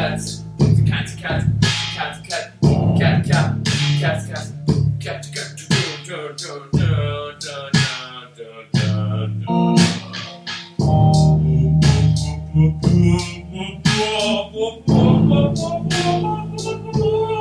cats. do, do, do, do, do, do, do. Whoa, whoa, whoa, whoa, whoa, whoa, whoa, whoa.